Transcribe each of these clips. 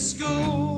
school.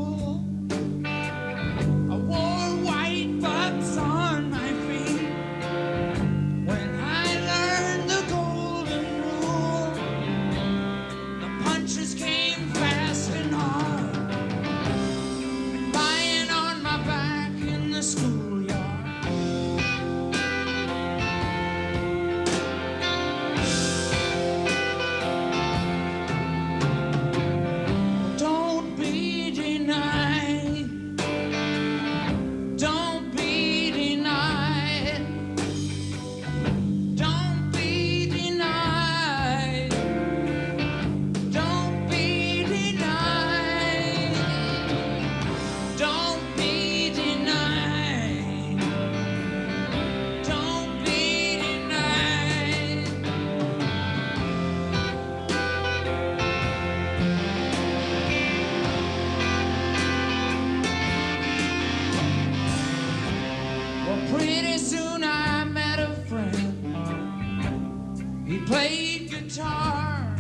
played guitar.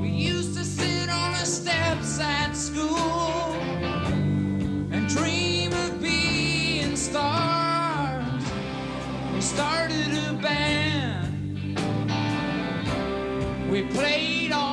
We used to sit on the steps at school and dream of being stars. We started a band. We played all.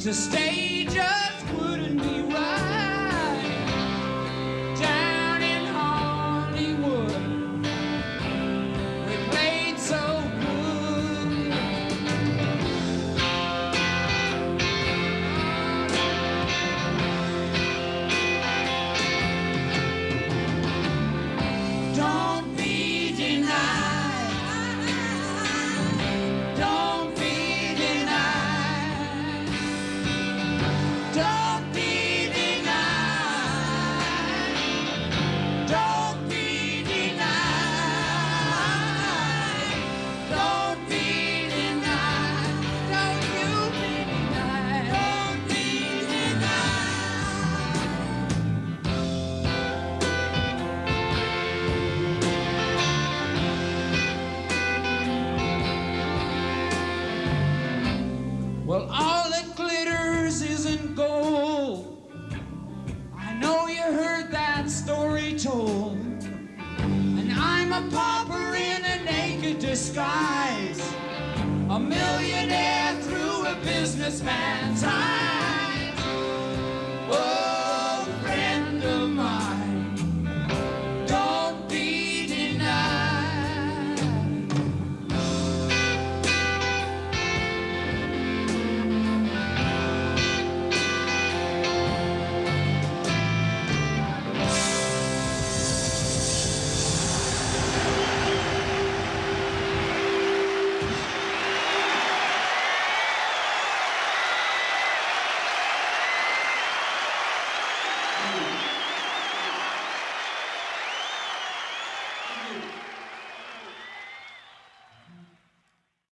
to stay just wouldn't be heard that story told. And I'm a pauper in a naked disguise, a millionaire through a businessman's eyes.